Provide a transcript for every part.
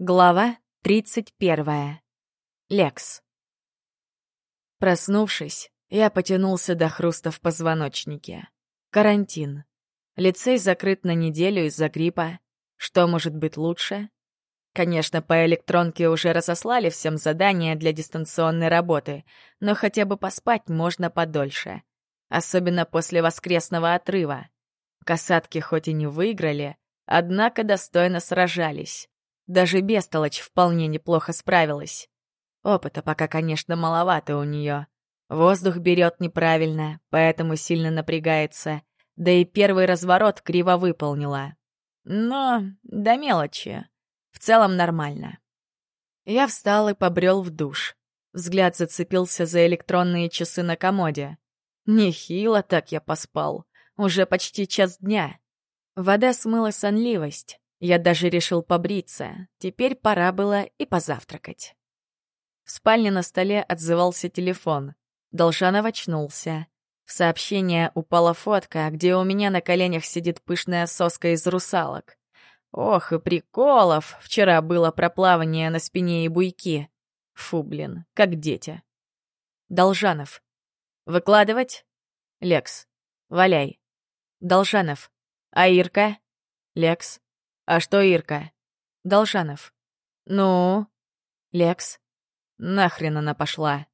Глава 31. Лекс. Проснувшись, я потянулся до хруста в позвоночнике. Карантин. Лицей закрыт на неделю из-за гриппа. Что может быть лучше? Конечно, по электронке уже разослали всем задания для дистанционной работы, но хотя бы поспать можно подольше. Особенно после воскресного отрыва. Касатки хоть и не выиграли, однако достойно сражались. Даже Бестолочь вполне неплохо справилась. Опыта пока, конечно, маловато у нее. Воздух берет неправильно, поэтому сильно напрягается. Да и первый разворот криво выполнила. Но до мелочи. В целом нормально. Я встал и побрел в душ. Взгляд зацепился за электронные часы на комоде. Нехило так я поспал. Уже почти час дня. Вода смыла сонливость. Я даже решил побриться. Теперь пора было и позавтракать. В спальне на столе отзывался телефон. Должанов очнулся. В сообщение упала фотка, где у меня на коленях сидит пышная соска из русалок. Ох, и приколов! Вчера было про плавание на спине и буйки. Фу, блин, как дети. Должанов. Выкладывать? Лекс. Валяй. Должанов. А Ирка? Лекс. «А что Ирка?» «Должанов». «Ну?» «Лекс». «Нахрен она пошла?»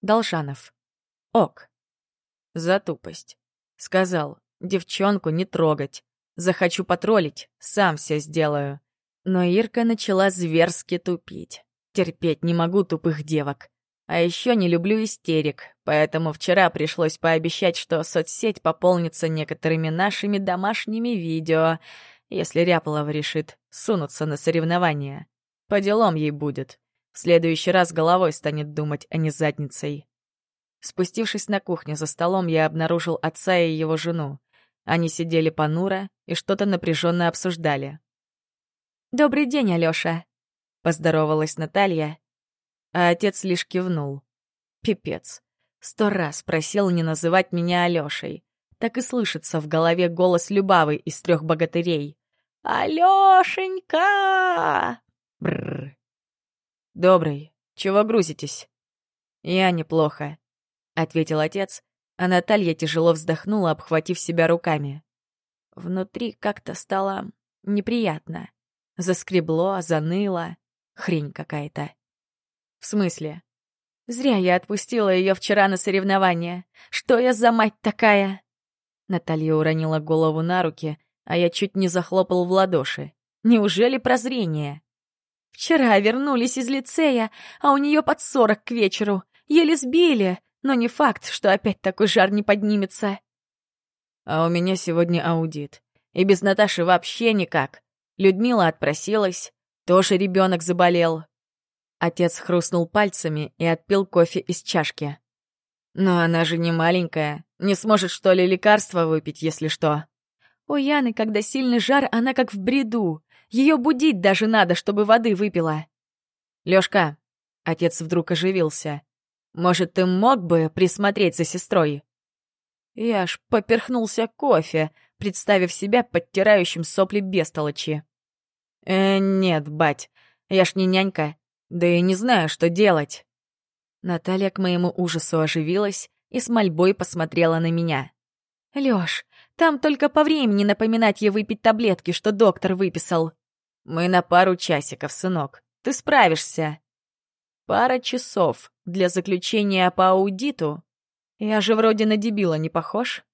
«Должанов». «Ок». «За тупость». Сказал, девчонку не трогать. Захочу потроллить, сам все сделаю. Но Ирка начала зверски тупить. Терпеть не могу тупых девок. А еще не люблю истерик, поэтому вчера пришлось пообещать, что соцсеть пополнится некоторыми нашими домашними видео — если Ряполова решит сунуться на соревнования. По делам ей будет. В следующий раз головой станет думать, а не задницей. Спустившись на кухню за столом, я обнаружил отца и его жену. Они сидели понуро и что-то напряженно обсуждали. «Добрый день, Алёша», — поздоровалась Наталья, а отец лишь кивнул. Пипец. Сто раз просил не называть меня Алёшей. Так и слышится в голове голос Любавы из трех богатырей. «Алёшенька!» Бррр. «Добрый. Чего грузитесь?» «Я неплохо», — ответил отец, а Наталья тяжело вздохнула, обхватив себя руками. Внутри как-то стало неприятно. Заскребло, заныло. Хрень какая-то. «В смысле?» «Зря я отпустила ее вчера на соревнования. Что я за мать такая?» Наталья уронила голову на руки, а я чуть не захлопал в ладоши. Неужели прозрение? Вчера вернулись из лицея, а у нее под сорок к вечеру. Еле сбили, но не факт, что опять такой жар не поднимется. А у меня сегодня аудит. И без Наташи вообще никак. Людмила отпросилась, тоже ребенок заболел. Отец хрустнул пальцами и отпил кофе из чашки. Но она же не маленькая, не сможет, что ли, лекарства выпить, если что. У Яны, когда сильный жар, она как в бреду. Ее будить даже надо, чтобы воды выпила. Лёшка, отец вдруг оживился. Может, ты мог бы присмотреть за сестрой? Я аж поперхнулся кофе, представив себя подтирающим сопли бестолочи. «Э, нет, бать, я ж не нянька, да и не знаю, что делать». Наталья к моему ужасу оживилась и с мольбой посмотрела на меня. «Лёш, там только по времени напоминать ей выпить таблетки, что доктор выписал. Мы на пару часиков, сынок. Ты справишься. Пара часов для заключения по аудиту? Я же вроде на дебила не похож.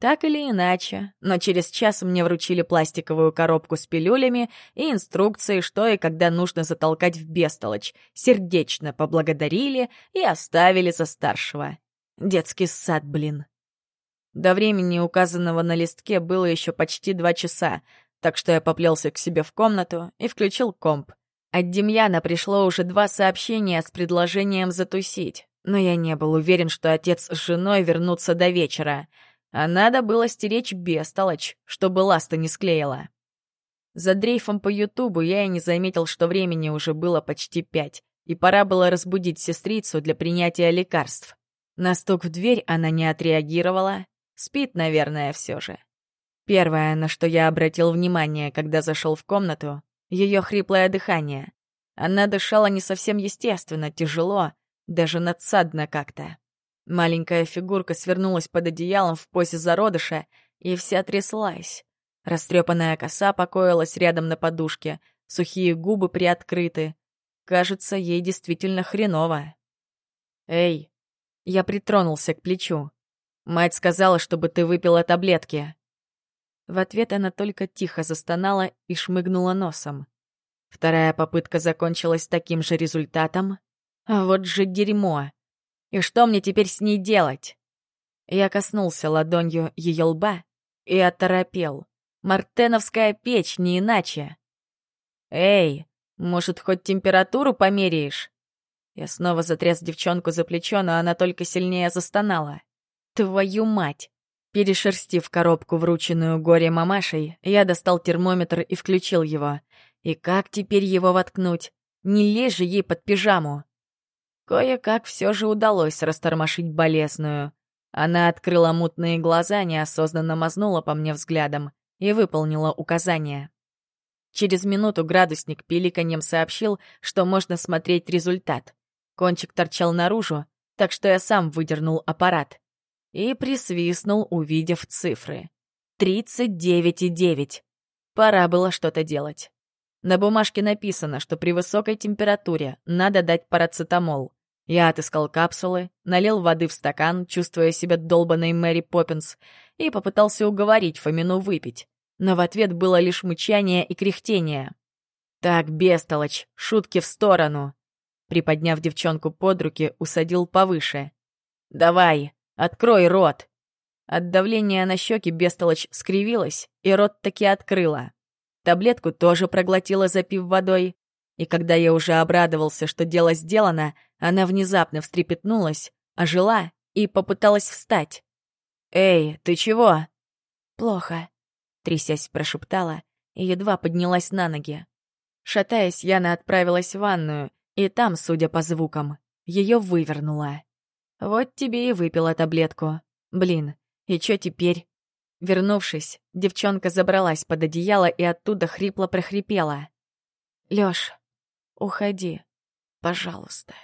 Так или иначе, но через час мне вручили пластиковую коробку с пилюлями и инструкции, что и когда нужно затолкать в бестолочь, сердечно поблагодарили и оставили за старшего. Детский сад, блин. До времени, указанного на листке, было еще почти два часа, так что я поплелся к себе в комнату и включил комп. От Демьяна пришло уже два сообщения с предложением затусить, но я не был уверен, что отец с женой вернутся до вечера, а надо было стеречь бестолочь, чтобы ласта не склеила. За дрейфом по Ютубу я и не заметил, что времени уже было почти пять, и пора было разбудить сестрицу для принятия лекарств. На стук в дверь она не отреагировала, Спит, наверное, все же. Первое, на что я обратил внимание, когда зашел в комнату, ее хриплое дыхание. Она дышала не совсем естественно, тяжело, даже надсадно как-то. Маленькая фигурка свернулась под одеялом в позе зародыша и вся тряслась. Растрепанная коса покоилась рядом на подушке, сухие губы приоткрыты. Кажется, ей действительно хреново. «Эй!» Я притронулся к плечу. «Мать сказала, чтобы ты выпила таблетки». В ответ она только тихо застонала и шмыгнула носом. Вторая попытка закончилась таким же результатом. А вот же дерьмо. И что мне теперь с ней делать? Я коснулся ладонью ее лба и оторопел. Мартеновская печь, не иначе. «Эй, может, хоть температуру померяешь?» Я снова затряс девчонку за плечо, но она только сильнее застонала. «Твою мать!» Перешерстив коробку, врученную горе мамашей, я достал термометр и включил его. И как теперь его воткнуть? Не лезь же ей под пижаму. Кое-как все же удалось растормошить болезную. Она открыла мутные глаза, неосознанно мазнула по мне взглядом и выполнила указание. Через минуту градусник пиликаньем сообщил, что можно смотреть результат. Кончик торчал наружу, так что я сам выдернул аппарат. И присвистнул, увидев цифры. Тридцать девять и девять. Пора было что-то делать. На бумажке написано, что при высокой температуре надо дать парацетамол. Я отыскал капсулы, налил воды в стакан, чувствуя себя долбанной Мэри Поппинс, и попытался уговорить Фомину выпить. Но в ответ было лишь мычание и кряхтение. «Так, бестолочь, шутки в сторону!» Приподняв девчонку под руки, усадил повыше. «Давай, открой рот!» От давления на щеки бестолочь скривилась, и рот таки открыла. Таблетку тоже проглотила, запив водой. И когда я уже обрадовался, что дело сделано, она внезапно встрепетнулась, ожила и попыталась встать. «Эй, ты чего?» «Плохо», — трясясь прошептала и едва поднялась на ноги. Шатаясь, Яна отправилась в ванную, и там, судя по звукам, ее вывернула. Вот тебе и выпила таблетку. Блин, и чё теперь? Вернувшись, девчонка забралась под одеяло и оттуда хрипло прохрипела. «Лёш, уходи, пожалуйста».